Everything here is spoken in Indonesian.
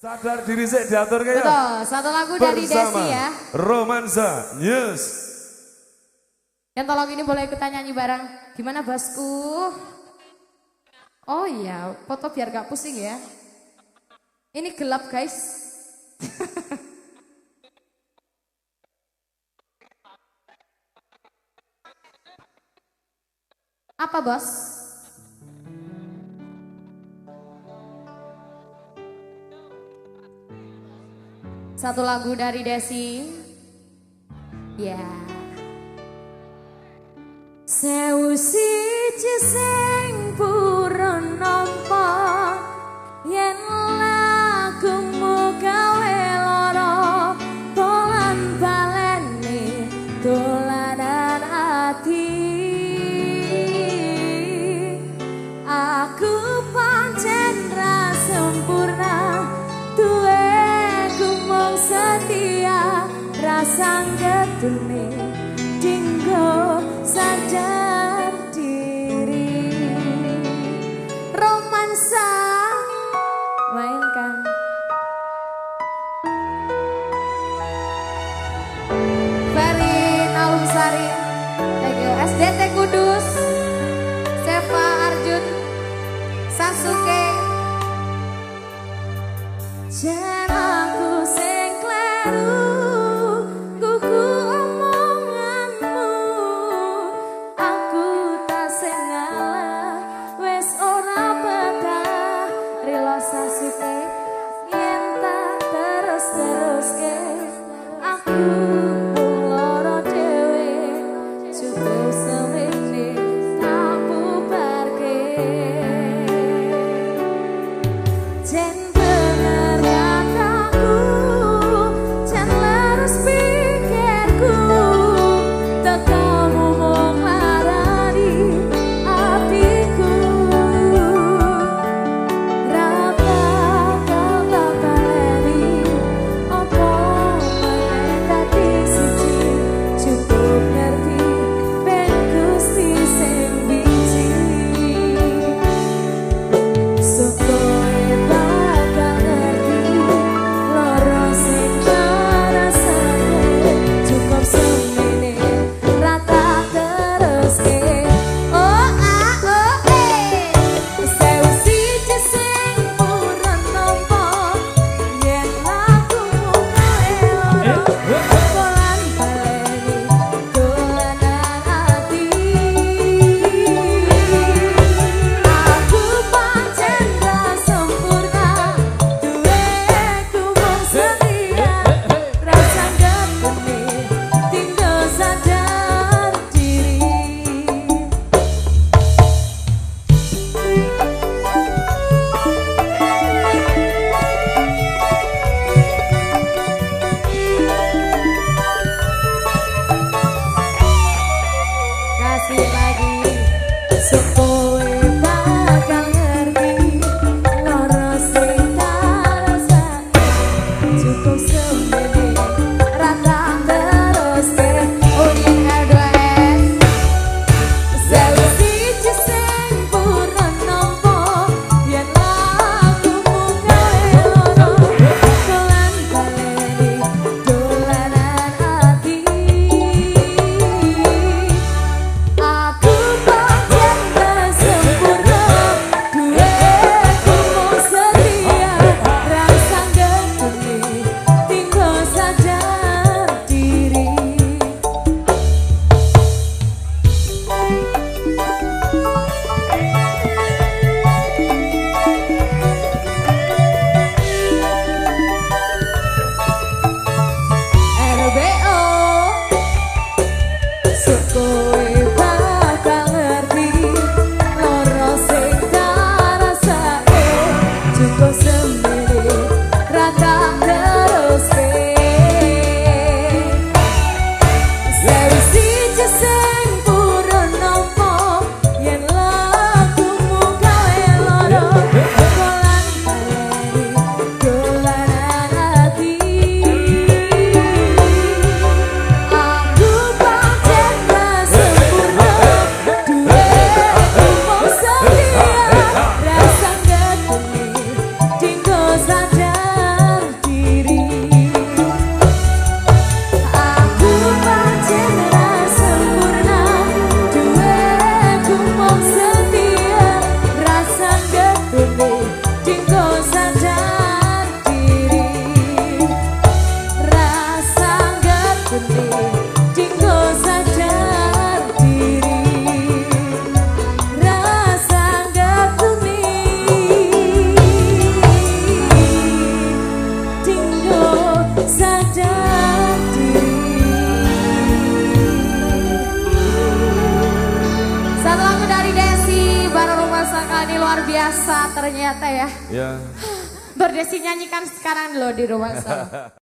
Sadar diri saya diatur kayak. Betul, satu lagu dari Desi ya. Romansa News. Yang tolong ini boleh ikutan nyanyi bareng. Gimana bosku? Oh iya, foto biar gak pusing ya. Ini gelap guys. Apa bos? Satu lagu dari Desi. Ya. Yeah. Sewu siji sing nampak sangat demi dinggo sadar diri romansa mainkan Farin Alumsari thank SDT Kudus Sefa Arjun Sasuke Yeah. you. Luar biasa ternyata ya. Ya. Berdesi nyanyikan sekarang loh di rumah saya.